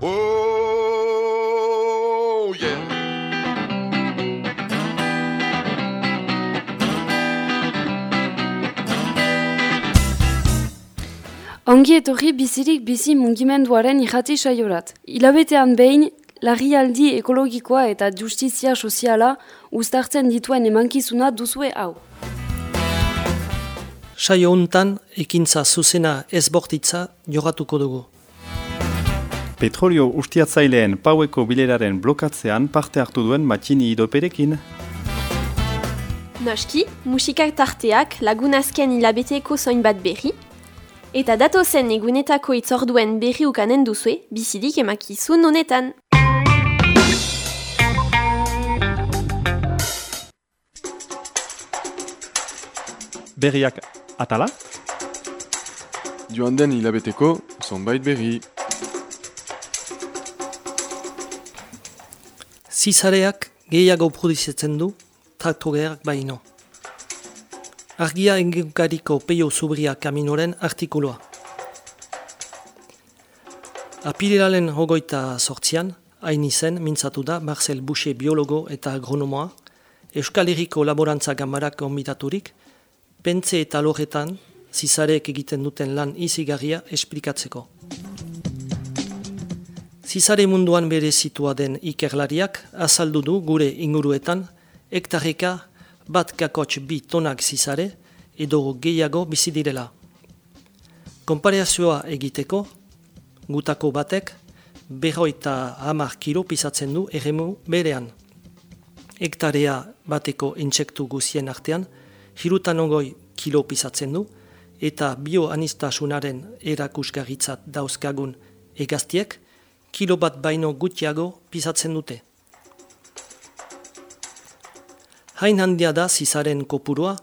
Oh, yeah. Ongi etorri bizirik bizi mugimenduaren irrati saiorat. Ilabetean behin, larrialdi ekologikoa eta justizia soziala uztartzen dituen emankizuna duzue hau. Saio hontan ekintza zuzena ezbortitza jogatuko dugu. Petrolio ustiatzaileen paueko bileraren blokatzean parte hartu duen matxini idoperekin. Noski, musikak tarteak lagunazken hilabeteko zoin bat berri, eta datozen egunetako itzorduen berri ukanen duzue, bizidik emakizun honetan. Berriak atala? Joan den hilabeteko zonbait berri. Zizareak gehiago produzitzen du traktoreak baino. Argia engenkariko peio zubria kaminoren artikuloa. Apirelalen hogoita sortzian, hain izen mintzatu da Marcel Boucher biologo eta agronomoa, Euskal Herriko laborantza gambarak onbitaturik, pentze eta loretan zizareek egiten duten lan izigarria esplikatzeko. Zizare munduan bere zitua den ikerlariak azaldu du gure inguruetan hektarreka bat kakotx bi tonak zizare edo gehiago bizi direla. Konpareazioa egiteko, gutako batek berroita hamar kilo pisatzen du erremu berean. Hektarea bateko intsektu guzien artean, hirutan ogoi kilo pisatzen du, eta bioanistasunaren erakusgarritzat dauzkagun egaztiek, kilo bat baino gutiago pisatzen dute. Hain handia da zizaren kopurua,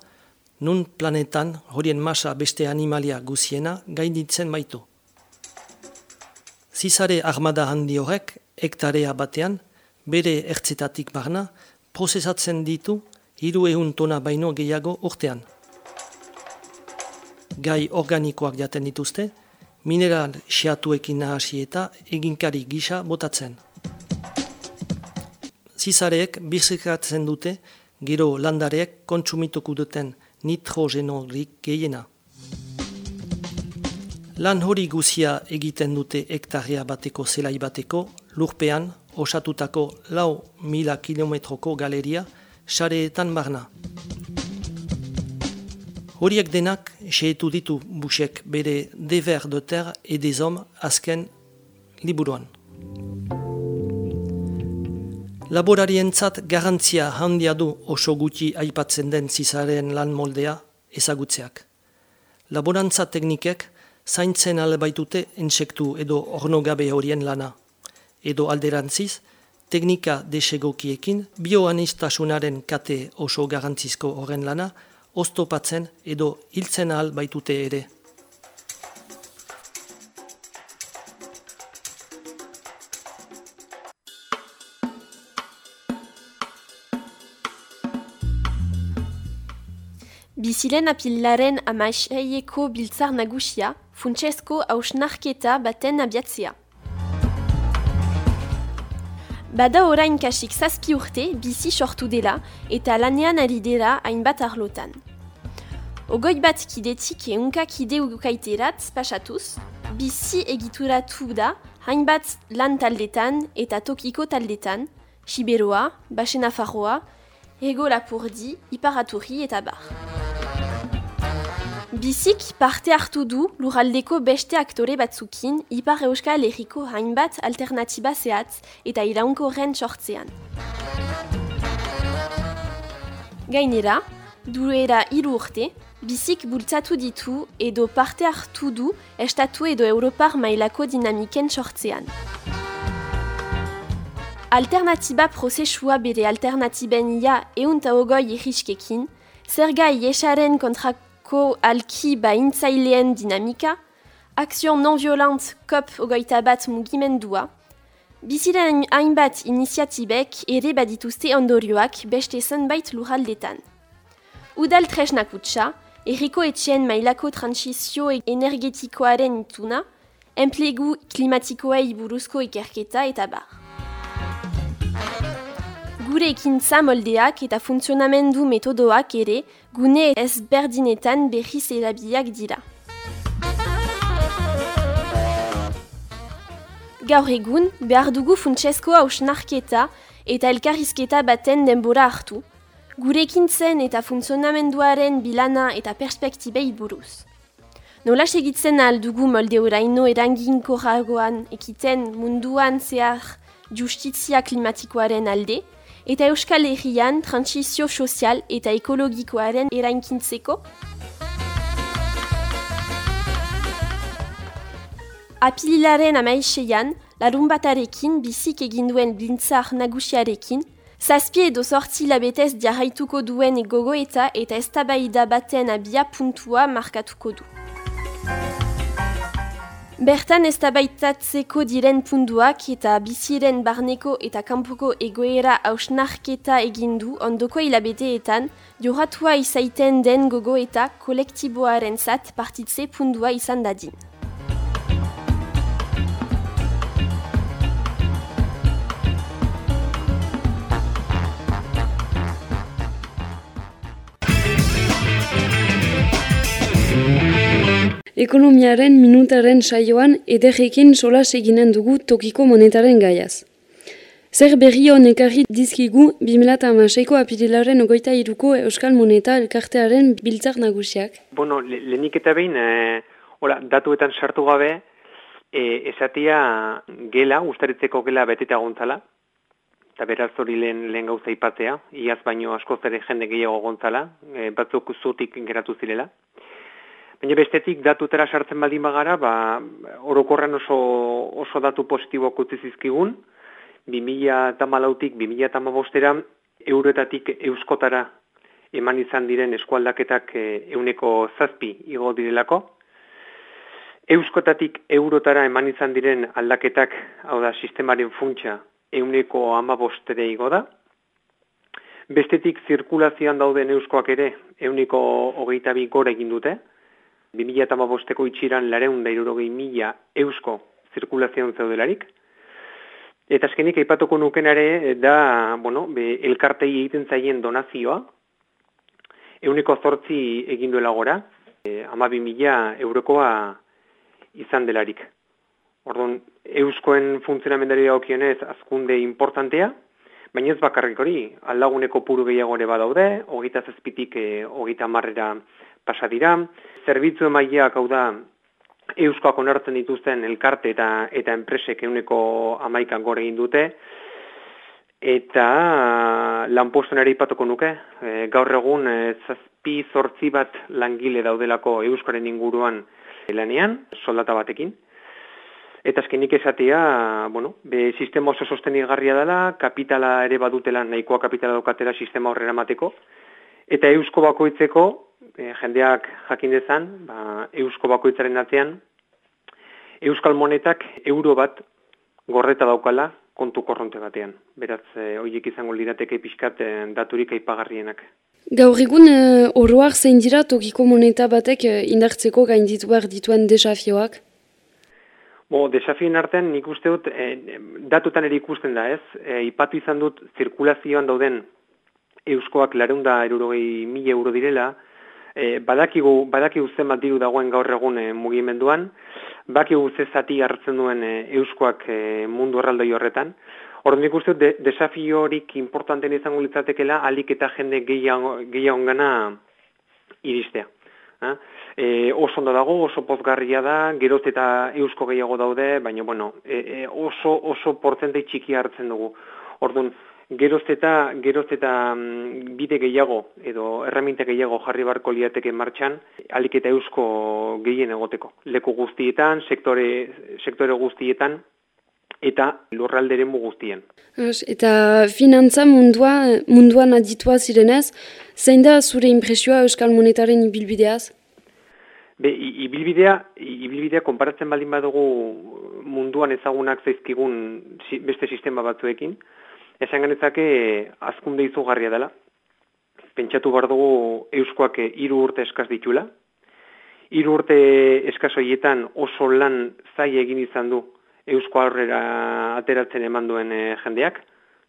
nun planetan horien masa beste animalia guziena gainditzen baitu. Zizare armada handi horrek, hektarea batean, bere ertzetatik barna, prozesatzen ditu hiru ehun tona baino gehiago urtean. Gai organikoak jaten dituzte, mineral xeatuekin nahasi eta eginkari gisa botatzen. Zizareek bizikatzen dute gero landareek kontsumituko duten nitrogenorik gehiena. Lan hori guzia egiten dute hektarea bateko zelai bateko, lurpean osatutako lau mila kilometroko galeria, sareetan barna. Horiek denak xeetu ditu busek bere dever de terre et des hommes azken liburuan. Laborarientzat garantzia handia du oso gutxi aipatzen den zizaren lan moldea ezagutzeak. Laborantza teknikek zaintzen albaitute insektu edo ornogabe horien lana. Edo alderantziz, teknika desegokiekin bioanistasunaren kate oso garantzizko horren lana oztopatzen edo hiltzen ahal baitute ere. Bizilen apilaren amaixeieko biltzar nagusia, funtsesko hausnarketa baten abiatzea. Bada orain kasik zazpi urte bizi sortu dela eta lanean ari dela hainbat arlotan. Ogoi bat kidetik eunka kide ukaiterat pasatuz, bizi egituratu da hainbat lan taldetan eta tokiko taldetan, Siberoa, Basena Farroa, Ego Lapurdi, Iparaturri eta bar. Bizik parte hartu du lurraldeko beste aktore batzukin Ipar Euskal Herriko hainbat alternatiba zehatz eta iraunko ren sortzean. Gainera, duera hiru urte, bizik bultzatu ditu edo parte hartu du estatu edo Europar mailako dinamiken sortzean. Alternatiba prozesua bere alternatiben ia eunta ogoi irriskekin, zergai esaren kontrako ko alki baintzaileen dinamika, akzion non-violent kop ogoita bat mugimendua, biziren hainbat iniziatibek ere badituzte ondorioak beste zenbait lurraldetan. Udal tresnak utxa, erriko etxen mailako transizio energetikoaren ituna, enplegu klimatikoei buruzko ikerketa eta bar. Gure ekintza moldeak eta funtzionamendu metodoak ere gune ezberdinetan berriz erabiak dira. Gaur egun, behar dugu funtsesko hausnarketa eta elkarrizketa baten denbora hartu, gurekin zen eta funtzionamenduaren bilana eta perspektibei buruz. Nola segitzen aldugu molde oraino eranginko ragoan ekiten munduan zehar justizia klimatikoaren alde, eta Euskal Herrian transizio sozial eta ekologikoaren erainkintzeko? Apililaren amaixeian, larun batarekin bizik eginduen blintzar nagusiarekin, zazpie edo sortzi labetez diarraituko duen gogoeta eta eztabaida baten abia puntua markatuko du. Bertan eztabaitatzeko diren punduak eta biziren barneko eta kanpoko egoera hausnarketa egindu ondoko hilabeteetan, joratua izaiten den gogo eta kolektiboaren zat partitze pundua izan dadin. Ekonomiaren minutaren saioan ederrekin solas eginen dugu tokiko monetaren gaiaz. Zer berri honekarri dizkigu 2008ko apirilaren ogoita iruko Euskal Moneta elkartearen biltzak nagusiak? Bueno, lehenik eta behin, e, hola, datuetan sartu gabe, e, esatia gela, ustaritzeko gela beteta gontzala, eta beraz hori lehen, lehen gauza ipatzea, iaz baino askoz ere jende gehiago gontzala, e, batzuk zutik geratu zirela. Baina bestetik datutera sartzen baldin bagara, ba, orokorren oso, oso datu positiboak utzi zizkigun, 2000 eta malautik, 2000 eta mabostera, euroetatik euskotara eman izan diren eskualdaketak euneko zazpi igo direlako. Euskotatik eurotara eman izan diren aldaketak, hau da, sistemaren funtsa, euneko amabostere igo da. Bestetik zirkulazioan dauden euskoak ere, euneko hogeita bi gore egin dute, 2008ko itxiran lareun da irurogei mila eusko zirkulazioan zeudelarik. Eta azkenik, aipatuko nukenare da, bueno, be, elkartei egiten zaien donazioa, euniko zortzi egin duela gora, e, ama bi mila eurokoa izan delarik. Orduan, euskoen funtzionamendari okionez azkunde importantea, baina ez bakarrik hori, aldaguneko puru gehiago ere badaude, hogeita zazpitik, e, hogeita marrera pasa dira. Zerbitzu emaileak hau da euskoak onartzen dituzten elkarte eta eta enpresek euneko amaikan gore egin dute. Eta lanposten ere ipatuko nuke, e, gaur egun e, zazpi zortzi bat langile daudelako euskaren inguruan lanean, soldata batekin. Eta azkenik esatea, bueno, be, sistema oso sostenigarria dela, kapitala ere badutela, nahikoa kapitala daukatela sistema horrera mateko. Eta eusko bakoitzeko, e, jendeak jakin dezan, ba, eusko bakoitzaren atean, euskal monetak euro bat gorreta daukala kontu korronte batean. Beraz, e, horiek izango lirateke pixkat e, daturik aipagarrienak. Gaur egun, e, oroak zein dira tokiko moneta batek e, indartzeko gainditu behar dituen desafioak? Bo, desafioen artean nik uste dut, e, datutan ere ikusten da ez, e, ipatu izan dut zirkulazioan dauden euskoak lareunda erurogei mila euro direla, e, badakigu, badakigu zen bat diru dagoen gaur egun e, mugimenduan, bakigu ze zati hartzen duen e, euskoak e, mundu erraldoi horretan. Hor nik uste de, desafio horik importanten izango litzatekela alik eta jende gehiago, gana iristea. E, oso ondo dago, oso pozgarria da, geroz eta eusko gehiago daude, baina bueno, e, e, oso, oso portzentei txiki hartzen dugu. Orduan, geroz eta, geroz eta mm, bide gehiago edo erraminte gehiago jarri barko liateke martxan, alik eta eusko gehien egoteko. Leku guztietan, sektore, sektore guztietan, eta lurralderen guztien. Eta finantza mundua, munduan aditua zirenez, zein da zure impresioa Euskal Monetaren ibilbideaz? Be, ibilbidea, ibilbidea konparatzen baldin badugu munduan ezagunak zaizkigun beste sistema batzuekin, esan ganetzake azkunde izugarria dela. Pentsatu behar dugu euskoak hiru urte eskaz ditula. hiru urte eskasoietan oso lan zai egin izan du eusko aurrera ateratzen eman duen e, jendeak.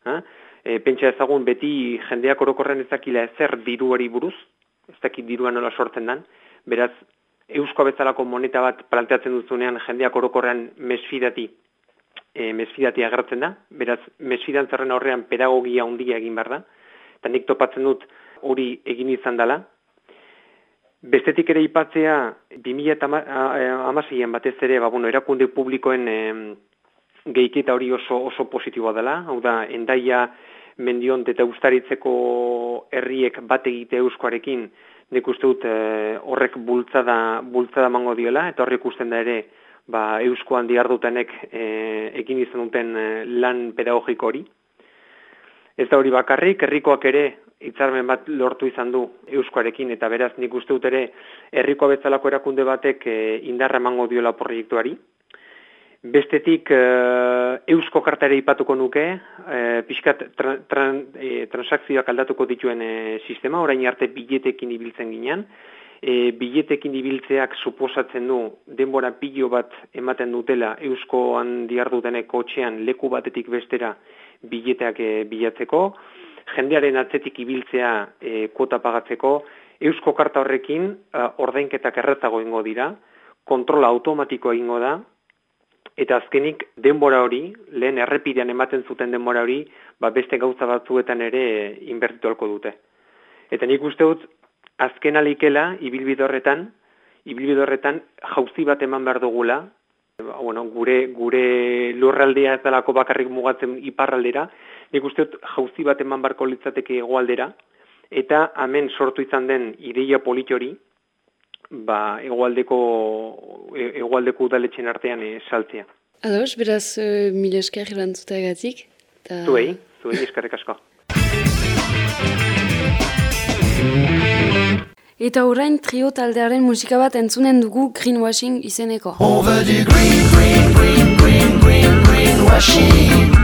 Ha? E, pentsa ezagun beti jendeak orokorren ezakila ezer diruari buruz, ez dakit dirua nola sortzen dan, beraz, eusko bezalako moneta bat planteatzen duzunean jendeak orokorrean mesfidati, e, mesfidati agertzen da, beraz, mesfidantzaren horrean pedagogia handia egin behar da, eta nik topatzen dut hori egin izan dela, Bestetik ere ipatzea, 2006an batez ere, ba, bueno, erakunde publikoen e, geiketa hori oso, oso positiboa dela, hau da, endaia mendiont eta ustaritzeko herriek bat egite euskoarekin, nik uste dut e, horrek bultzada, bultzada mango diola, eta horrek usten da ere, ba, euskoan diardutenek e, egin izan duten e, lan pedagogiko hori. Ez da hori bakarrik, herrikoak ere hitzarmen bat lortu izan du euskoarekin eta beraz nik uste dut ere herriko betzalako erakunde batek e, indarra emango diola proiektuari. Bestetik e, eusko kartare ipatuko nuke, e, pixkat transakzioak aldatuko dituen sistema, orain arte biletekin ibiltzen ginean, e, biletekin ibiltzeak suposatzen du denbora pilo bat ematen dutela euskoan diardutenek kotxean leku batetik bestera bileteak bilatzeko, jendearen atzetik ibiltzea e, kuota pagatzeko, eusko karta horrekin a, ordainketak erretago ingo dira, kontrola automatiko egingo da, eta azkenik denbora hori, lehen errepidean ematen zuten denbora hori, ba beste gauza batzuetan ere inbertitu dute. Eta nik uste dut, azken alikela, ibilbide horretan, ibilbide horretan jauzi bat eman behar dugula, bueno, gure, gure lurraldea ez dalako bakarrik mugatzen iparraldera, nik uste dut jauzi bat eman barko litzateke egoaldera, eta hemen sortu izan den ideia politori, ba, egoaldeko, e, egoaldeko udaletxen artean e, saltzea. Ados, beraz, uh, mila esker irantzuta egatik. Ta... Zuei, zuei eskerrek asko. Eta orain trio taldearen musika bat entzunen dugu greenwashing izeneko. On veut du green, green, green, green, green, greenwashing.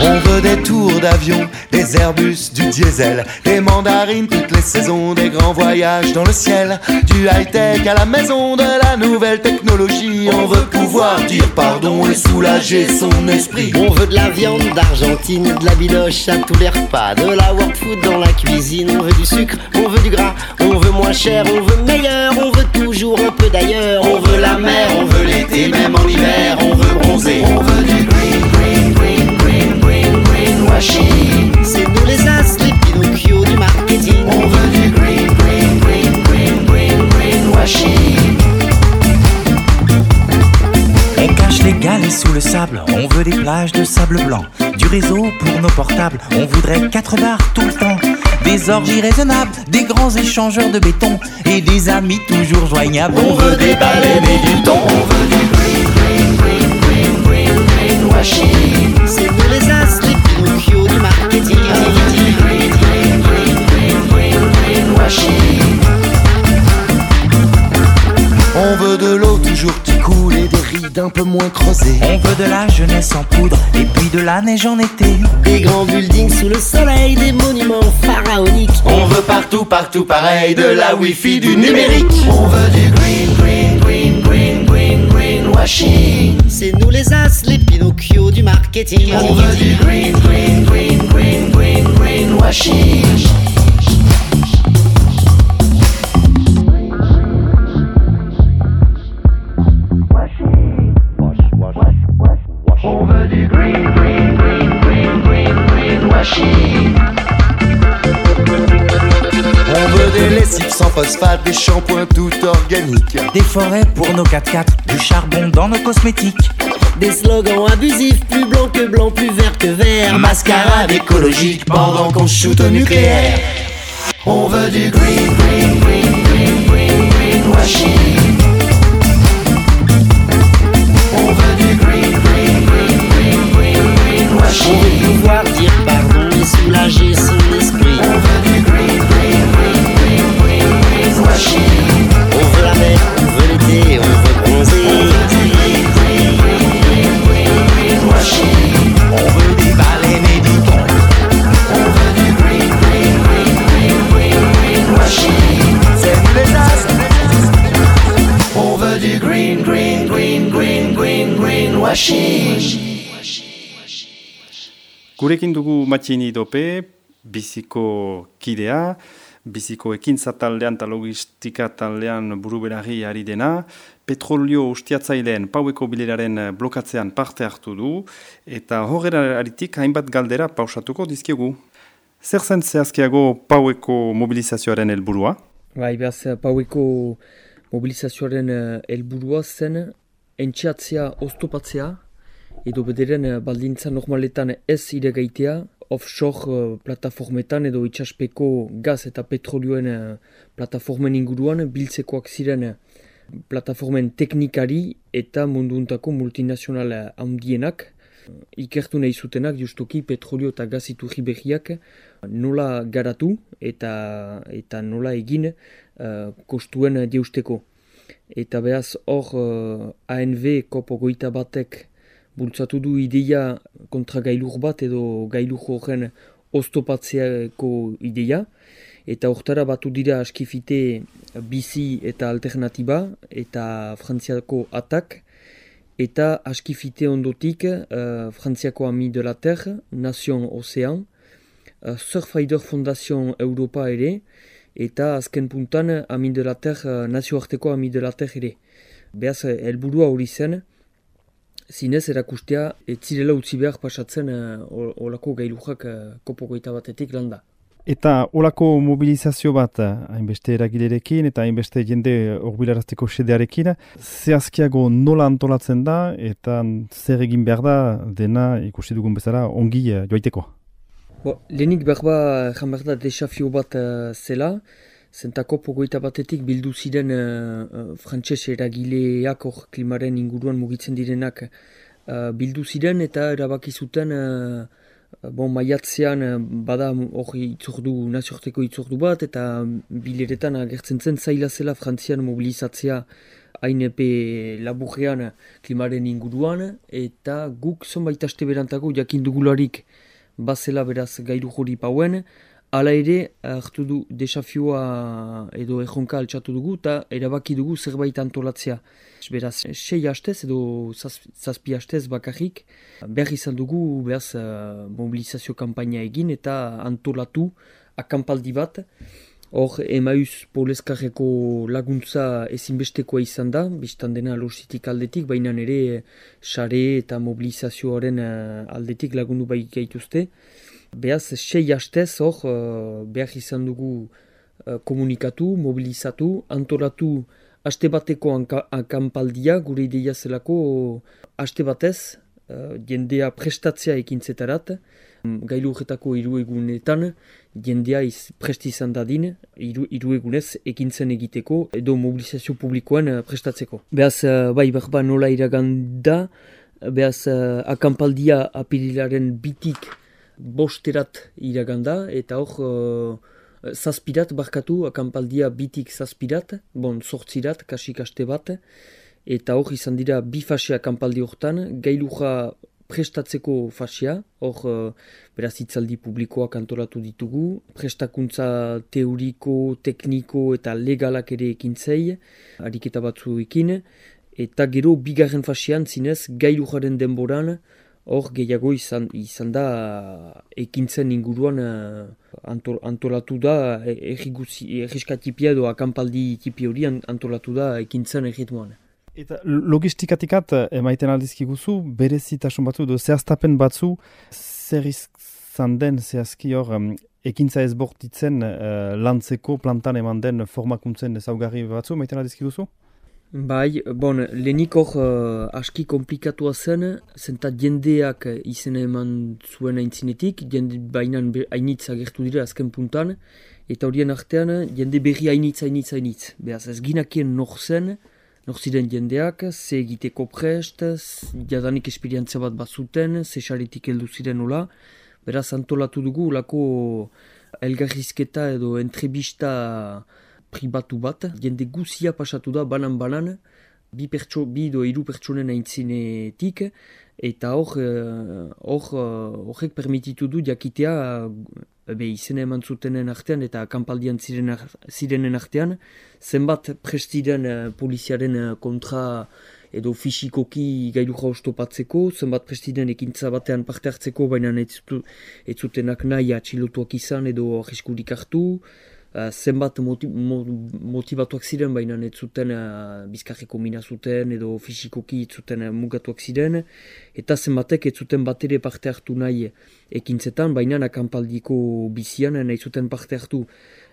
On veut des tours d'avion, des Airbus, du diesel, des mandarines toutes les saisons, des grands voyages dans le ciel, du high-tech à la maison, de la nouvelle technologie. On veut pouvoir dire pardon et soulager son esprit. On veut de la viande d'Argentine, de la biloche à tous les repas, de la world food dans la cuisine. On veut du sucre, on veut du gras, on veut moins cher, on veut meilleur, on veut toujours un peu d'ailleurs. On veut la mer, on veut l'été, même en hiver, on veut bronzer. On veut du green, greenwashing. C'est nous les as, les Pinocchio du marketing. On veut du green, green, green, green, green. On cache les galets sous le sable, on veut des plages de sable blanc. Du réseau pour nos portables, on voudrait quatre bars tout le temps. Des orgies raisonnables, des grands échangeurs de béton et des amis toujours joignables. On veut des baleines et du thon. On veut du green, green, green, green, green, greenwashing. C'est peu moins creusées. On veut de la jeunesse en poudre et puis de la neige en été. Des grands buildings sous le soleil, des monuments pharaoniques. On veut partout, partout pareil, de la wifi, du numérique. On veut du green, green, green, green, green, greenwashing. C'est nous les as, les Pinocchio du marketing. On veut du green, green, green, green, green, greenwashing. Phosphate, des shampoings tout organiques. Des forêts pour nos 4x4, du charbon dans nos cosmétiques. Des slogans abusifs, plus blanc que blanc, plus vert que vert. Mascarade écologique pendant qu'on shoot au nucléaire. On veut du green, green, green, green, green, greenwashing. On matxini dope, biziko kidea, biziko ekintza taldean eta logistika taldean buruberari ari dena, petrolio ustiatzaileen paueko bileraren blokatzean parte hartu du, eta horrela aritik hainbat galdera pausatuko dizkiegu. Zer zen zehazkiago paueko mobilizazioaren helburua? Bai, behaz, paueko mobilizazioaren eh, helburua zen entxeatzea oztopatzea edo bederen eh, baldintza normaletan ez iregaitea offshore uh, plataformetan edo itxaspeko gaz eta petrolioen uh, plataformen inguruan biltzekoak ziren uh, plataformen teknikari eta munduntako multinazional handienak ikertu nahi zutenak justuki petrolio eta gaz iturri behiak nola garatu eta eta nola egin uh, kostuen deusteko. Eta behaz hor uh, ANV kopo goita batek bultzatu du ideia kontra gailur bat edo gailur horren oztopatzeako ideia. Eta hortara batu dira askifite bizi eta alternatiba eta frantziako atak. Eta askifite ondotik uh, frantziako ami de la terre, Nation Ocean, uh, Surfrider Fondation Europa ere, eta azken puntan ami de la terre, uh, nazioarteko ami de la terre ere. Beaz, helburua hori zen, zinez erakustea ez zirela utzi behar pasatzen uh, olako gailujak uh, kopogoita batetik landa. Eta olako mobilizazio bat eh, hainbeste eragilerekin eta hainbeste jende horbilarazteko sedearekin, zehazkiago nola antolatzen da eta zer egin behar da dena ikusi dugun bezala ongi joaiteko? Bo, lehenik behar ba, behar da desafio bat zela, Zentako pogoita batetik bildu ziren uh, frantses eragileak hor klimaren inguruan mugitzen direnak. Uh, bildu ziren eta erabaki zuten uh, bon, maiatzean bada hori itzordu naziorteko itzordu bat eta bileretan agertzen zen zaila zela frantzian mobilizatzea hain epe laburrean klimaren inguruan eta guk zonbait aste berantako jakindugularik bazela beraz gairu jori pauen Hala ere, hartu du desafioa edo erronka altxatu dugu eta erabaki dugu zerbait antolatzea. Beraz, sei hastez edo zazpi hastez bakarrik, behar izan dugu behaz uh, mobilizazio kampaina egin eta antolatu akampaldi bat. Hor, emauz poleskarreko laguntza ezinbestekoa izan da, biztan dena lositik aldetik, baina ere sare eta mobilizazioaren uh, aldetik lagundu bai gaituzte. Beaz, sei hastez hor, uh, behar izan dugu uh, komunikatu, mobilizatu, antolatu haste bateko akampaldia, gure ideia zelako haste batez, uh, jendea prestatzea ekintzetarat, gailu horretako hiru egunetan, jendea iz, presti izan dadin, hiru egunez ekintzen egiteko edo mobilizazio publikoan prestatzeko. Beaz, bai, berba nola iraganda, beaz, uh, akampaldia apirilaren bitik, bosterat iraganda, eta hor uh, zazpirat barkatu, akampaldia bitik zazpirat, bon, sortzirat, kasik aste bat, eta hor izan dira bi fasea akampaldi hortan, gailuja prestatzeko fasea, hor uh, beraz itzaldi publikoak antolatu ditugu, prestakuntza teoriko, tekniko eta legalak ere ekintzei, ariketa batzu ekin, eta gero bigarren fasean zinez gailujaren denboran, hor gehiago izan, izan da ekintzen inguruan uh, antolatu da erriskatipia edo akampaldi tipi hori antolatu da ekintzen erritmoan. Eta logistikatikat emaiten aldizki guzu, berezitasun batzu edo zehaztapen batzu, zer izan den zehazki hor um, ekintza ezbortitzen uh, lantzeko plantan eman den formakuntzen ezaugarri batzu, emaiten aldizki guzu? Bai, bon, lehenik hor uh, aski komplikatua zen, zenta jendeak izena eman zuen aintzinetik, jende bainan hainitz agertu dira azken puntan, eta horien artean jende berri hainitz, hainitz, hainitz. Beaz, ez ginakien nor zen, nor ziren jendeak, ze egiteko prest, jadanik esperientzia bat bat zuten, ze xaretik heldu ziren nola, beraz antolatu dugu, lako elgarrizketa edo entrebista pribatu bat, jende guzia pasatu da banan-banan, bi, pertso, bi do iru pertsonen aintzinetik, eta hor, eh, hor, uh, horrek permititu du jakitea uh, be, izena eman zutenen artean eta kanpaldian zirenen artean, zenbat prestiren poliziaren kontra edo fisikoki gailu oztopatzeko, zenbat prestiden ekintza batean parte hartzeko, baina ez zutenak nahi atxilotuak izan edo arriskurik hartu, uh, zenbat motivatuak ziren, baina ez zuten uh, bizkarreko mina zuten edo fisikoki ez zuten uh, mugatuak ziren, eta zenbatek ez zuten bat ere parte hartu nahi ekintzetan, baina akampaldiko bizian nahi zuten parte hartu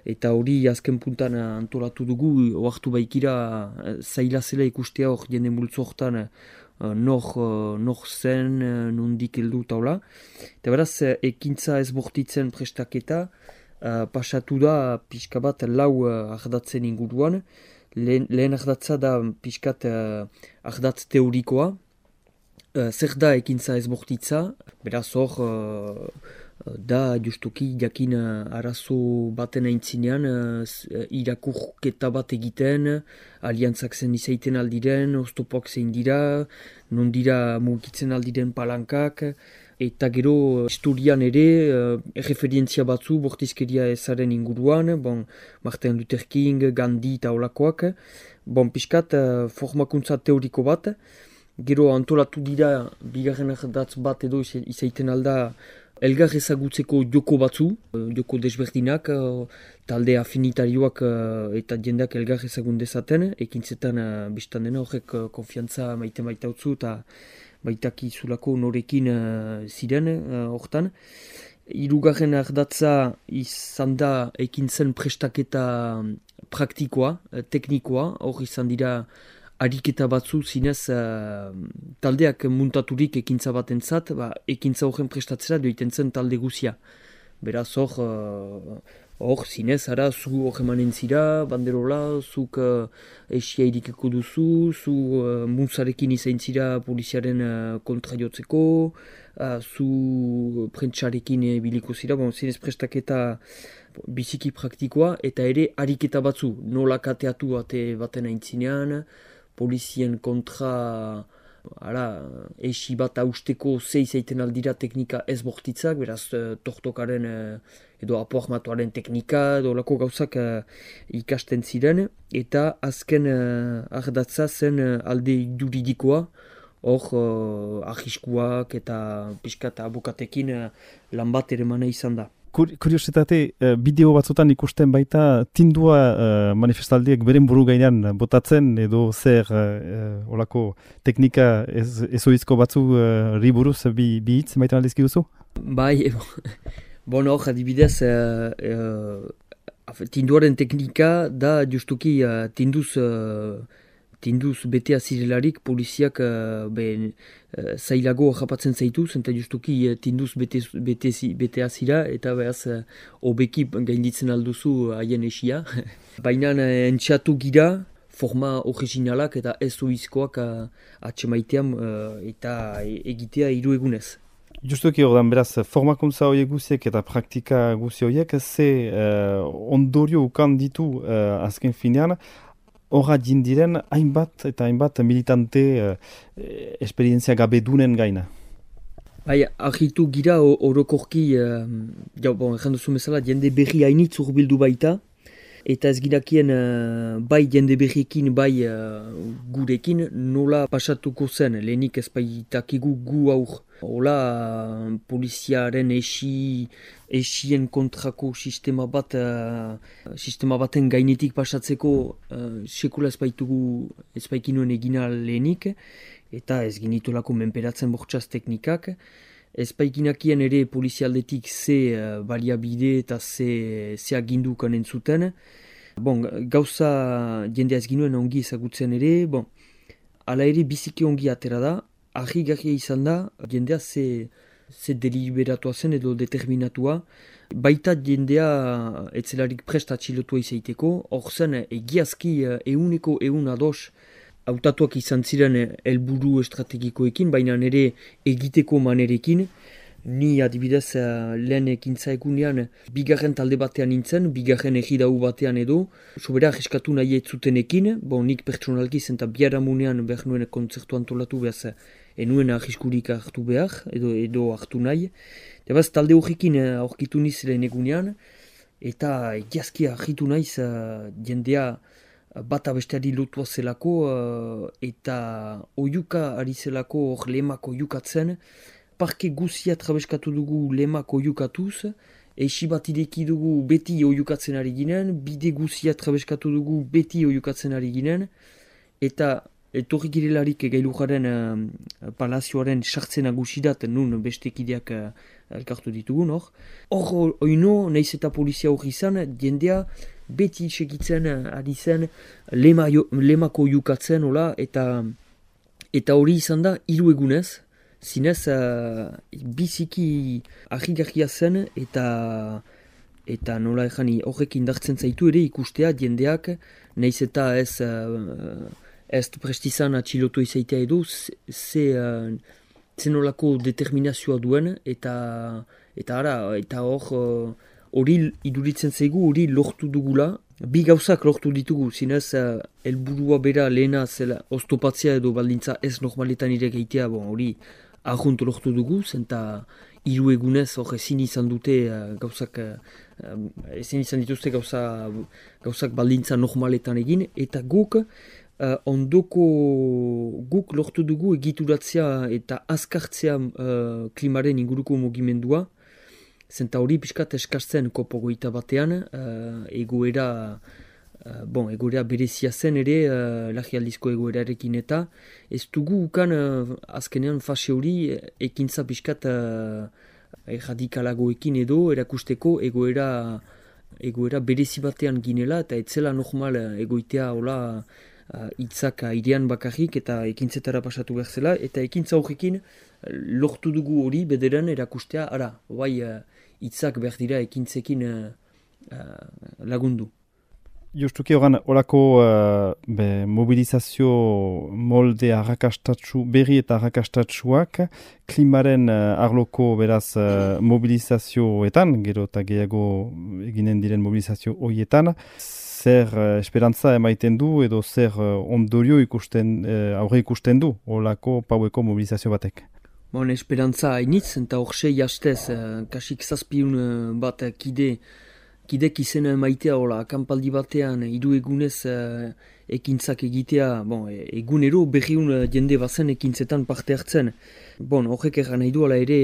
eta hori azken puntan antolatu dugu, oartu baikira zaila zela ikustea hor jende multzo horretan nor, nor zen, nondik heldu taula. Eta beraz, ekintza ez bortitzen prestaketa, uh, pasatu da pixka bat lau uh, ardatzen inguruan. Lehen, lehen ardatza da pixkat uh, ardatz teorikoa. Uh, zer da ekintza ez bortitza, beraz hor uh, da justuki jakin uh, arazo baten aintzinean uh, irakurketa bat egiten, aliantzak zen izaiten aldiren, oztopoak zein dira, non dira mugitzen aldiren palankak, eta gero historian ere uh, erreferientzia batzu bortizkeria ezaren inguruan, bon, Martin Luther King, Gandhi eta olakoak, bon, piskat uh, formakuntza teoriko bat, gero antolatu dira bigarren erdatz bat edo izaiten alda elgar ezagutzeko joko batzu, uh, joko desberdinak, talde afinitarioak eta jendeak elgar ezagun dezaten, ekintzetan biztan dena horrek konfiantza maite maite eta baitaki zulako norekin uh, ziren uh, hortan. Irugarren ardatza izan da ekin zen prestaketa mm, praktikoa, uh, teknikoa, hor izan dira ariketa batzu zinez uh, taldeak muntaturik ekintza baten zat, ba, ekintza horren prestatzera duiten zen talde guzia. Beraz hor, Hor, zinez, ara, zu hor emanen zira, banderola, zuk uh, esia irikeko duzu, zu uh, muntzarekin izain zira poliziaren uh, kontra jotzeko, uh, zu prentsarekin biliko zira, bon, zinez prestaketa biziki praktikoa, eta ere ariketa batzu, nola kateatu bate baten aintzinean, polizien kontra ara, esi bat hausteko zei zeiten aldira teknika ez bortitzak, beraz uh, tortokaren uh, edo apoarmatuaren teknika, edo lako gauzak uh, ikasten ziren, eta azken uh, ardatza zen alde juridikoa, hor uh, ahiskuak eta pixka eta abokatekin uh, lan bat ere izan da kuriositate, uh, bideo batzutan ikusten baita tindua uh, manifestaldiek beren buru gainean botatzen edo zer uh, olako teknika ez, ezoizko batzu uh, riburuz bi, bi hitz baita aldizki duzu? Bai, bon hor, adibidez, uh, uh, tinduaren teknika da justuki uh, tinduz tinduz bete azirelarik poliziak uh, ben, uh, zailago japatzen zaitu, zenta justuki uh, tinduz bete, bete, bete azira, eta behaz uh, obeki gainditzen alduzu haien esia. Baina uh, entxatu gira, forma originalak eta ez oizkoak uh, atxemaitean uh, eta egitea hiru egunez. Justuki ordan beraz, formakuntza horiek guziek eta praktika guzi horiek, ze uh, ondorio ukan ditu uh, azken finean, horra jindiren hainbat eta hainbat militante uh, esperientzia gabe dunen gaina. Bai, ahitu gira orokorki, uh, ja, bon, duzu mesela, jende berri hainitz urbildu baita, eta ez girakien uh, bai jende berriekin, bai uh, gurekin, nola pasatuko zen, lehenik ez baitakigu gu aur. Ola, poliziaren esi, esien kontrako sistema bat, uh, sistema baten gainetik pasatzeko uh, sekula ez baitugu ez baikinuen egina lehenik, eta ez ginitolako menperatzen bortxaz teknikak. Ez baikinakien ere polizialdetik ze uh, baliabide eta ze, ze agindu kanen zuten. Bon, gauza jende ez ginuen ongi ezagutzen ere, bon, ala ere biziki ongi atera da, ahi gari izan da, jendea ze, ze deliberatua zen edo determinatua, baita jendea etzelarik presta txilotua izaiteko, hor zen egiazki euneko eun ados hautatuak izan ziren helburu estrategikoekin, baina nire egiteko manerekin, Ni adibidez uh, lehen ekintza egunean bigarren talde batean nintzen, bigarren egidau batean edo. Sobera eskatu nahi ez zutenekin, bon, nik pertsonalki zen eta biaramunean behar nuen kontzertu antolatu behaz enuen ahiskurik hartu behar, edo edo hartu nahi. Eta talde horrekin eh, aurkitu niz lehen egunean, eta egiazki ahitu naiz jendea bata besteari lotua zelako eta oiuka ari zelako hor lemak oiukatzen. Parke guzia trabeskatu dugu lemak oiukatuz, eixi bat ideki dugu beti oiukatzen ari ginen, bide guzia trabeskatu dugu beti oiukatzen ari ginen, eta etorri girelarik gailujaren uh, palazioaren sartzen agusidat nun bestekideak uh, elkartu ditugu, hor. Hor, oino, nahiz eta polizia hori izan, jendea beti segitzen uh, ari zen lema, lemako jukatzen, hola, eta eta hori izan da, hiru egunez, zinez, uh, biziki ahigarria zen, eta eta nola ezani horrek indartzen zaitu ere ikustea jendeak, nahiz eta ez... Uh, ez prestizan atxilotu izaitea edo, ze, zenolako determinazioa duen eta eta ara, eta hor hori iduritzen zaigu hori lortu dugula bi gauzak lortu ditugu zinez uh, elburua bera lehena zela oztopatzea edo baldintza ez normaletan ire gaitea hori ahunt lortu dugu zenta hiru egunez hor ezin izan dute uh, gauzak uh, ezin izan dituzte gauza, gauzak baldintza normaletan egin eta guk uh, ondoko guk lortu dugu egituratzea eta azkartzea uh, klimaren inguruko mugimendua. Zenta hori pixkat eskartzen kopo goita batean, uh, egoera, uh, bon, egoera berezia zen ere, uh, lagialdizko egoerarekin eta ez dugu ukan uh, azkenean fase hori ekintza pixkat uh, erradikalagoekin edo erakusteko egoera egoera berezi batean ginela eta etzela normal egoitea hola uh, itzak airean bakarrik eta ekintzetara pasatu behar zela, eta ekintza horrekin lortu dugu hori bederan erakustea, ara, bai uh, itzak behar dira ekintzekin uh, lagundu. Justuki horan, orako uh, mobilizazio molde arrakastatsu, berri eta arrakastatsuak, klimaren uh, arloko beraz uh, mobilizazioetan, gero eta gehiago eginen diren mobilizazio horietan, zer uh, esperantza emaiten du edo zer uh, ondorio ikusten, uh, aurre ikusten du olako paueko mobilizazio batek? Bon, esperantza hainitz, eta hor sei hastez, uh, kasik zazpiun uh, bat kide, kidek izena emaitea, hola, akampaldi batean, hiru egunez uh, ekintzak egitea, bon, e, egunero berriun jende bazen ekintzetan parte hartzen. Bon, horrek erran nahi du, ere,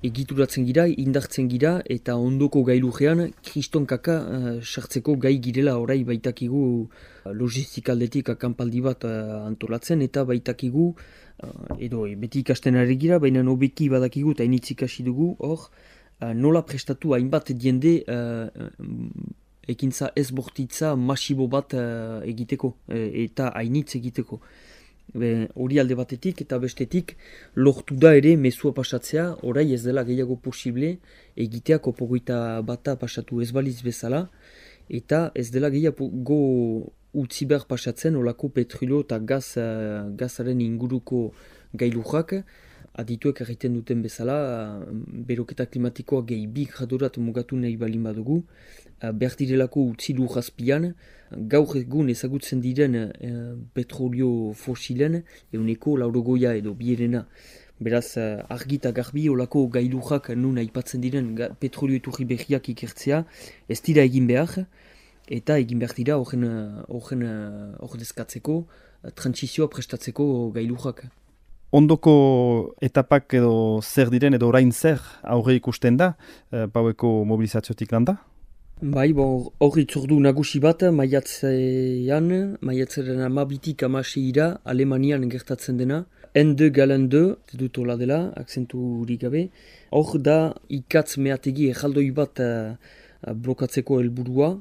egituratzen gira, indartzen gira, eta ondoko gailujean kristonkaka uh, sartzeko gai girela orai baitakigu uh, logistikaldetik akampaldi bat uh, antolatzen, eta baitakigu, edo beti ikasten ari gira, baina nobeki badakigu eta initzik hasi dugu, hor, nola prestatu hainbat diende uh, ekintza ez bortitza masibo bat egiteko, eta hainitz egiteko hori alde batetik eta bestetik lortu da ere mezua pasatzea, orai ez dela gehiago posible egitea kopogoita bata pasatu ez baliz bezala, eta ez dela gehiago go utzi behar pasatzen olako petrilo eta gaz, uh, gazaren inguruko gailujak, adituek egiten duten bezala, beroketa klimatikoa gehi bi gradurat mugatu nahi balin badugu, behar direlako utzi lujazpian, gaur egun ezagutzen diren eh, petrolio fosilen, eguneko laurogoia edo bierena. Beraz, eh, argita garbi olako gailujak nun aipatzen diren petrolio eturri behiak ikertzea, ez dira egin behar, eta egin behar dira horren dezkatzeko, transizioa prestatzeko gailujak. Ondoko etapak edo zer diren edo orain zer aurre ikusten da, eh, paueko mobilizaziotik landa? Bai, bo, hori itzordu nagusi bat, maiatzean, maiatzeren amabitik amaseira, Alemanian gertatzen dena. N2 galen 2, dut hola dela, akzentu hori gabe. Hor da, ikatz mehategi ejaldoi bat uh, blokatzeko helburua.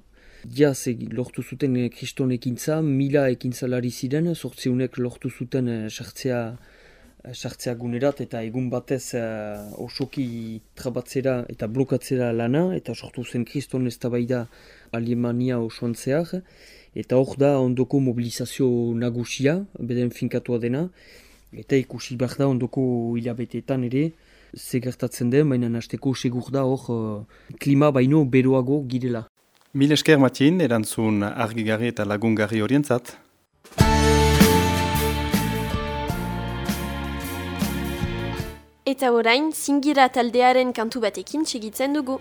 Jaz, lortu zuten kriston ekintza, mila ekintzalari ziren, sortzeunek lortu zuten uh, sartzea gunerat eta egun batez uh, osoki trabatzera eta blokatzera lana eta sortu zen kriston ez da Alemania osoan zehar eta hor da ondoko mobilizazio nagusia beden finkatua dena eta ikusi behar da ondoko hilabeteetan ere zegertatzen den, baina nasteko segur da hor uh, klima baino beroago girela. Mil esker matin, erantzun argigarri eta lagungarri orientzat. Eta orain, zingira taldearen kantu batekin txegitzen dugu.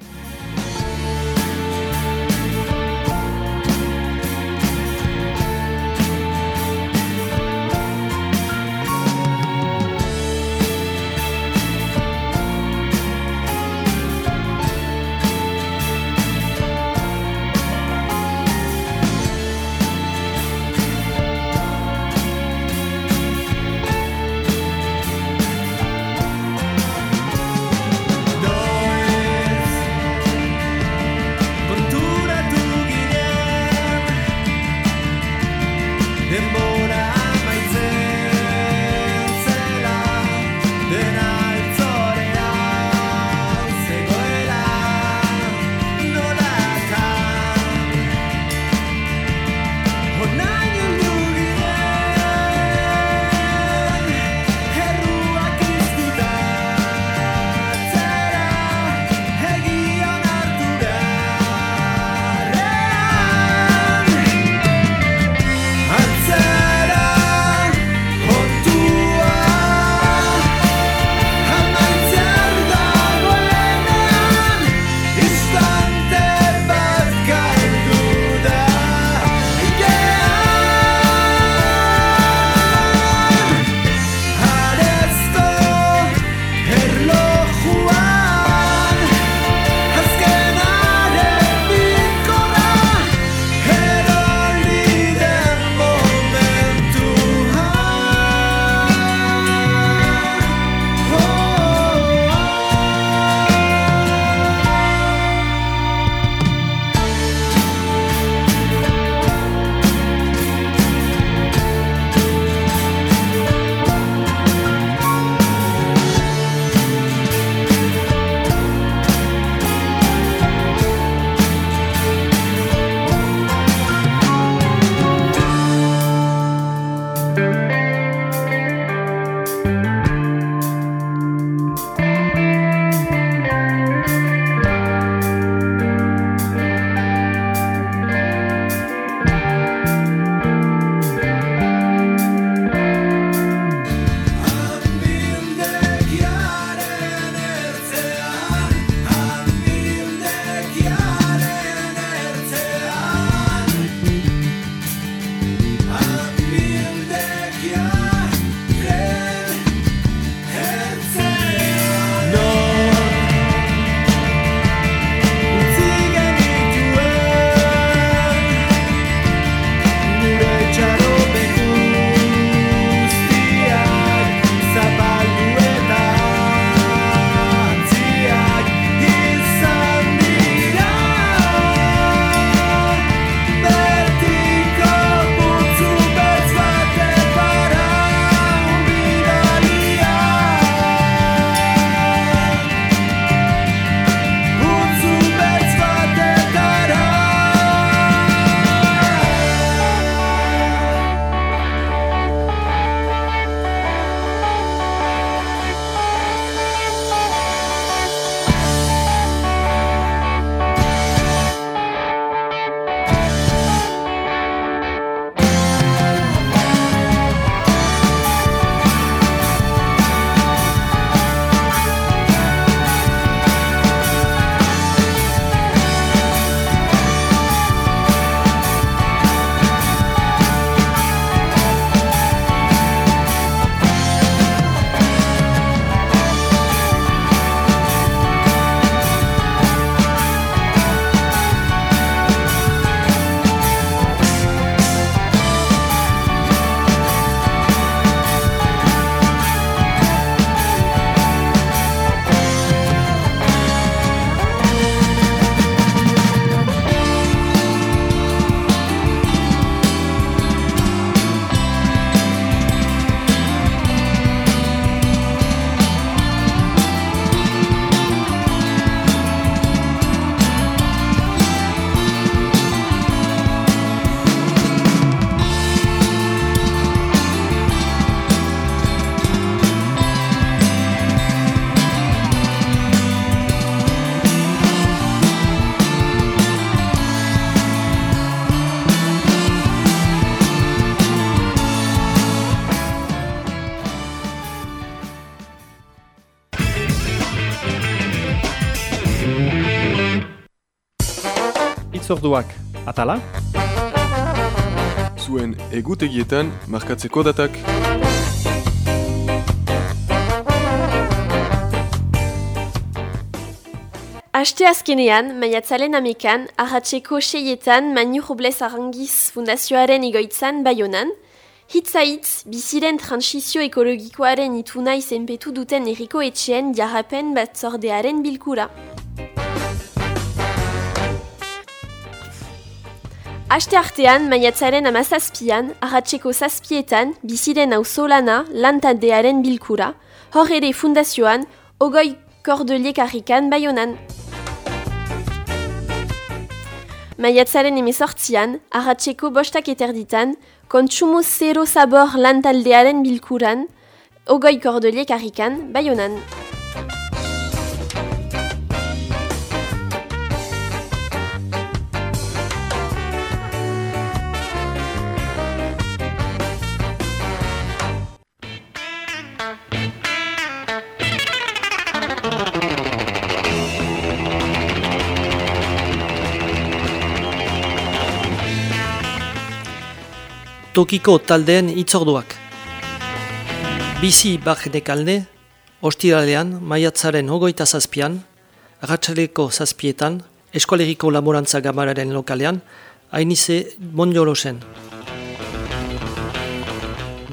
Itzorduak atala? Zuen egutegietan markatzeko datak. Aste azkenean, maiatzalen amekan, ahatzeko seietan Manu Robles Arangiz Fundazioaren igoitzan Bayonan, hitzaitz, biziren transizio ekologikoaren ituna izenpetu duten erriko etxeen jarrapen batzordearen bilkura. Aste artean, maiatzaren amazazpian, ahatzeko zazpietan, biziren auzolana lantaldearen bilkura, hor ere fundazioan, ogoi kordeliek harrikan baionan. Maiatzaren emezortzian, ahatzeko bostak eterditan, kontsumo zero sabor lantaldearen bilkuran, ogoi kordeliek harrikan baionan. Tokiko taldeen itzorduak. Bizi bajenek alde, ostiralean, maiatzaren hogeita zazpian, agatxaleko zazpietan, eskolegiko laborantza gamararen lokalean, hainize monjolo zen.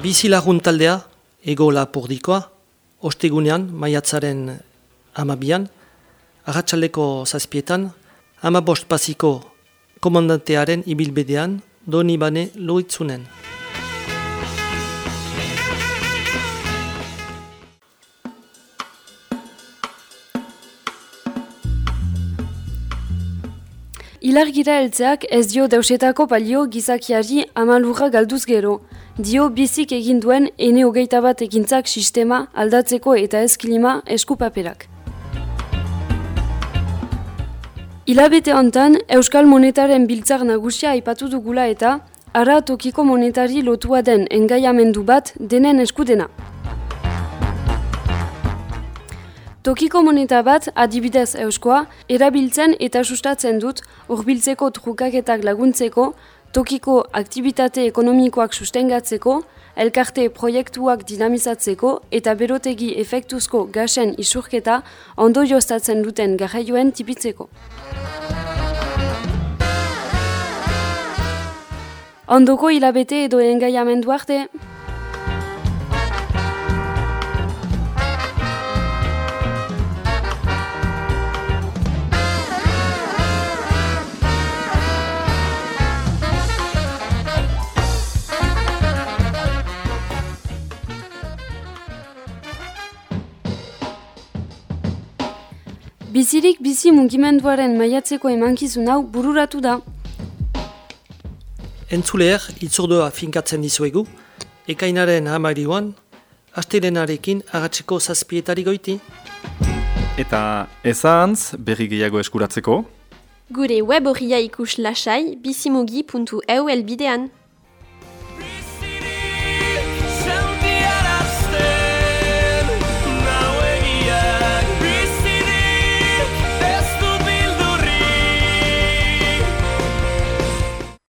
Bizi lagun taldea, ego lapurdikoa, ostegunean, maiatzaren amabian, agatxaleko zazpietan, amabost pasiko komandantearen ibilbedean, doni bane loitzunen. Ilargira heltzeak ez dio deusetako palio gizakiari amalurra galduz gero. Dio bizik egin duen ene hogeita bat ekintzak sistema aldatzeko eta ez klima eskupaperak. Ilabete hontan, Euskal Monetaren biltzar nagusia aipatu dugula eta ara tokiko monetari lotua den engaiamendu bat denen eskudena. Tokiko moneta bat, adibidez euskoa, erabiltzen eta sustatzen dut urbiltzeko trukaketak laguntzeko, tokiko aktivitate ekonomikoak sustengatzeko, elkarte proiektuak dinamizatzeko eta berotegi efektuzko gasen isurketa ondo joztatzen duten garraioen tipitzeko. Ondoko hilabete edo engaiamendu arte. Bizirik bizi mugimenduaren maiatzeko emankizun hau bururatu da. Entzuleer, itzordua finkatzen dizuegu, ekainaren hamarioan, astelenarekin agatzeko zazpietari goiti. Eta ezantz berri gehiago eskuratzeko? Gure web horria ikus lasai bizimugi.eu elbidean.